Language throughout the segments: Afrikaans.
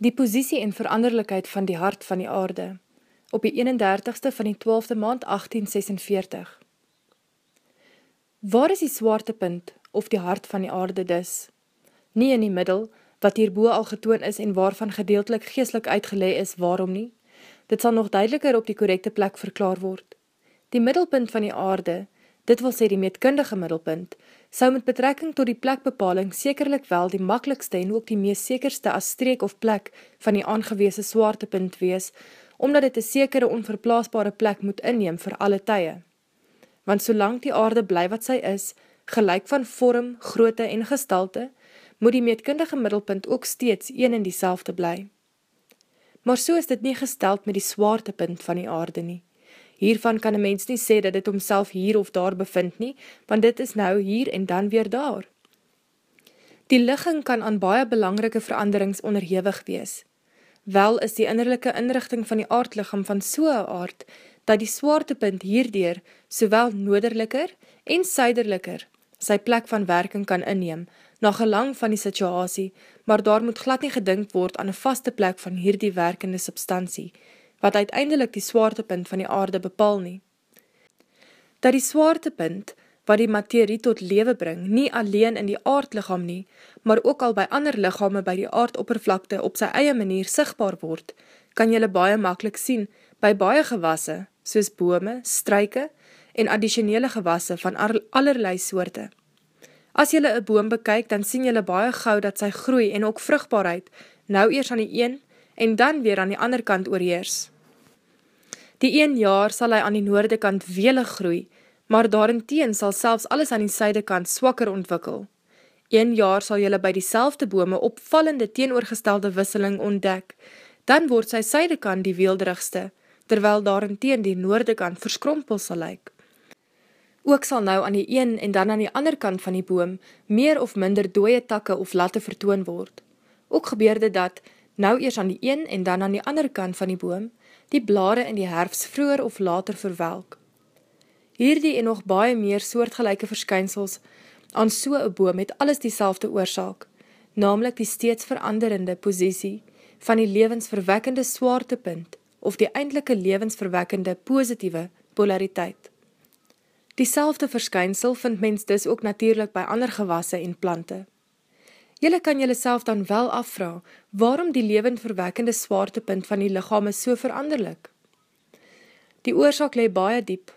die posiesie en veranderlikheid van die hart van die aarde, op die 31ste van die 12de maand 1846. Waar is die swaartepunt of die hart van die aarde dis? Nie in die middel, wat hierboe al getoon is en waarvan gedeeltelik geestelik uitgelee is, waarom nie? Dit sal nog duideliker op die correcte plek verklaar word. Die middelpunt van die aarde, dit wil sê die meetkundige middelpunt, sou met betrekking tot die plekbepaling sekerlik wel die makkelijkste en ook die meest sekerste as streek of plek van die aangeweese swaartepunt wees, omdat dit een sekere onverplaasbare plek moet inneem vir alle tye. Want solang die aarde bly wat sy is, gelijk van vorm, grootte en gestalte, moet die meetkundige middelpunt ook steeds een en die bly. Maar so is dit nie gesteld met die swaartepunt van die aarde nie. Hiervan kan een mens nie sê dat dit homself hier of daar bevind nie, want dit is nou hier en dan weer daar. Die ligging kan aan baie belangrike veranderings onderhewig wees. Wel is die innerlijke inrichting van die aardliggam van soe aard, dat die swaartepunt hierdeer sowel noorderliker en suiderliker sy plek van werking kan inneem, na gelang van die situasie, maar daar moet glad nie gedink word aan een vaste plek van hierdie werkende substantie, wat uiteindelik die swaartepunt van die aarde bepaal nie. Dat die swaartepunt, wat die materie tot lewe bring, nie alleen in die aardlichaam nie, maar ook al by ander lichame by die aardoppervlakte op sy eie manier sigtbaar word, kan jylle baie makkelijk sien by baie gewasse, soos bome, struike en additionele gewasse van allerlei soorte. As jylle een boom bekyk, dan sien jylle baie gauw dat sy groei en ook vruchtbaarheid nou eers aan die een en dan weer aan die ander kant oorheers. Die een jaar sal hy aan die noorde kant welig groei, maar daarenteen sal selfs alles aan die syde kant swakker ontwikkel. Een jaar sal jylle by die selfde bome opvallende teenoorgestelde wisseling ontdek, dan word sy syde kant die weelderigste, terwyl daarenteen die noorde kant verskrompel sal lyk. Ook sal nou aan die een en dan aan die ander kant van die boom meer of minder dooie takke of latte vertoon word. Ook gebeurde dat, nou eers aan die een en dan aan die ander kant van die boom, die blare in die herfst vroeger of later verwelk. Hierdie en nog baie meer soortgelijke verskynsels aan so'n boom het alles die selfde oorzaak, namelijk die steeds veranderende posiesie van die levensverwekkende swaartepunt of die eindelike levensverwekkende positieve polariteit. Die selfde verskynsel vind mens dus ook natuurlijk by ander gewasse en plante. Julle kan julle self dan wel afvra, waarom die levendverwekkende swaartepunt van die lichaam is so veranderlik? Die oorzaak lee baie diep.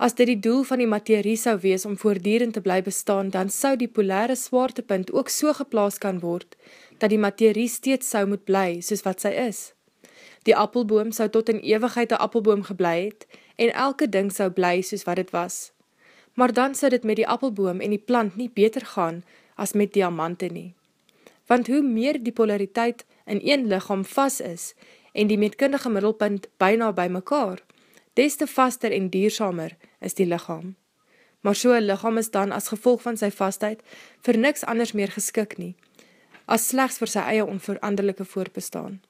As dit die doel van die materie sou wees om voordierend te bly bestaan, dan sou die polaire swaartepunt ook so geplaas kan word, dat die materie steeds sou moet bly, soos wat sy is. Die appelboom sou tot in ewigheid een appelboom geblei het, en elke ding sou bly soos wat het was. Maar dan sou dit met die appelboom en die plant nie beter gaan, as met diamante nie. Want hoe meer die polariteit in een lichaam vast is en die metkundige middelpunt byna by mekaar, des te vaster en diersamer is die lichaam. Maar so'n lichaam is dan as gevolg van sy vastheid vir niks anders meer geskik nie, as slechts vir sy eie onveranderlijke voortbestaan.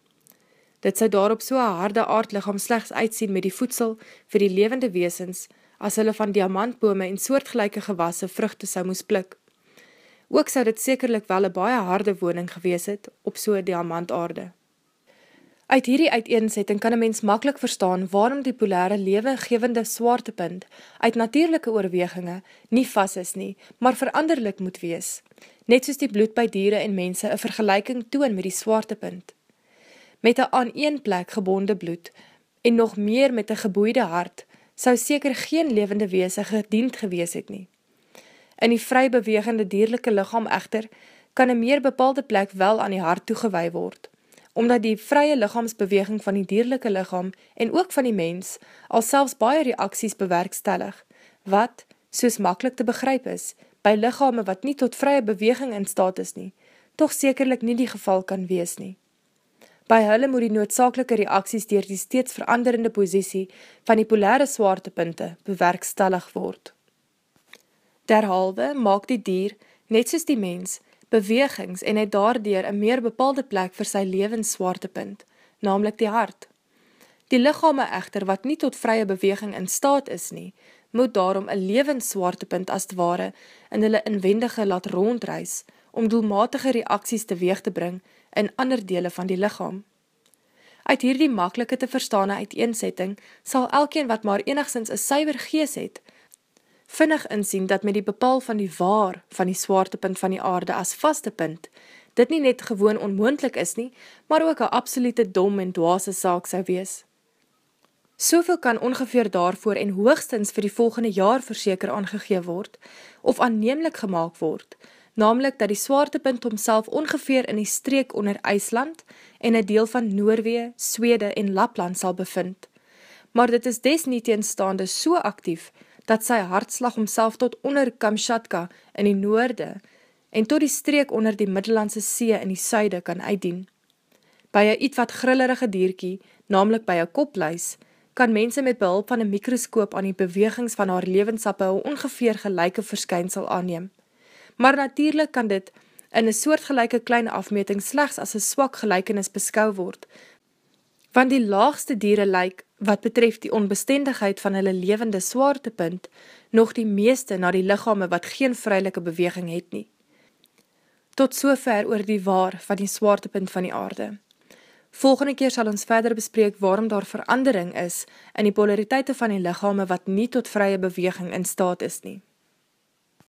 Dit sy daarop so'n harde aardlichaam slechts uitsien met die voedsel vir die levende weesens, as hulle van diamantbome en soortgelijke gewasse vruchte sou moes plik. Ook sou dit sekerlik wel een baie harde woning gewees het op so'n diamantaarde. Uit hierdie uiteensetting kan een mens makkelijk verstaan waarom die polare lewengevende swaartepunt uit natuurlijke oorweginge nie vast is nie, maar veranderlik moet wees, net soos die bloed by diere en mense een vergelijking toon met die swaartepunt. Met een aan een plek gebonde bloed en nog meer met een geboeide hart, sou seker geen levende wees gediend gewees het nie. In die vry bewegende dierlijke lichaam echter, kan een meer bepaalde plek wel aan die hart toegewee word, omdat die vrye lichaamsbeweging van die dierlijke lichaam en ook van die mens al selfs baie reaksies bewerkstellig, wat, soos makkelijk te begryp is, by lichame wat nie tot vrye beweging in staat is nie, toch sekerlik nie die geval kan wees nie. By hulle moet die noodzakelike reaksies dier die steeds veranderende posiesie van die polare swaartepunte bewerkstellig word. Derhalwe maak die dier, net soos die mens, bewegings en het daardoor een meer bepaalde plek vir sy levensswaartepunt, namelijk die hart. Die lichame echter, wat nie tot vrye beweging in staat is nie, moet daarom een levensswaartepunt as het ware in hulle inwendige laat rondreis, om doelmatige reaksies teweeg te bring in ander dele van die lichaam. Uit hierdie maklike te verstane uiteensetting sal elkeen wat maar enigszins een syver gees het, vinnig insien dat met die bepaal van die waar van die swaartepunt van die aarde as vaste punt, dit nie net gewoon onmoendlik is nie, maar ook een absolute dom en dwaase saak sou wees. Soveel kan ongeveer daarvoor en hoogstens vir die volgende jaar verseker aangegeef word, of aanneemlik gemaakt word, namelijk dat die swaartepunt homself ongeveer in die streek onder IJsland en een deel van Noorwee, Swede en Lapland sal bevind. Maar dit is des nie teenstaande so actief, dat sy hartslag homself tot onder Kamchatka in die noorde en tot die streek onder die Middellandse See in die suide kan uitdien. By een iets wat grillerige dierkie, namelijk by een kopluis, kan mense met behulp van een mikroskoop aan die bewegings van haar levensappe een ongeveer gelijke verskynsel aanneem. Maar natuurlijk kan dit in een soortgelijke kleine afmeting slechts as een swak gelijkenis beskou word, want die laagste dieren lyk, wat betref die onbestendigheid van hulle levende swaartepunt, nog die meeste na die lichame wat geen vryelike beweging het nie. Tot sover oor die waar van die swaartepunt van die aarde. Volgende keer sal ons verder bespreek waarom daar verandering is in die polariteite van die lichame wat nie tot vrye beweging in staat is nie.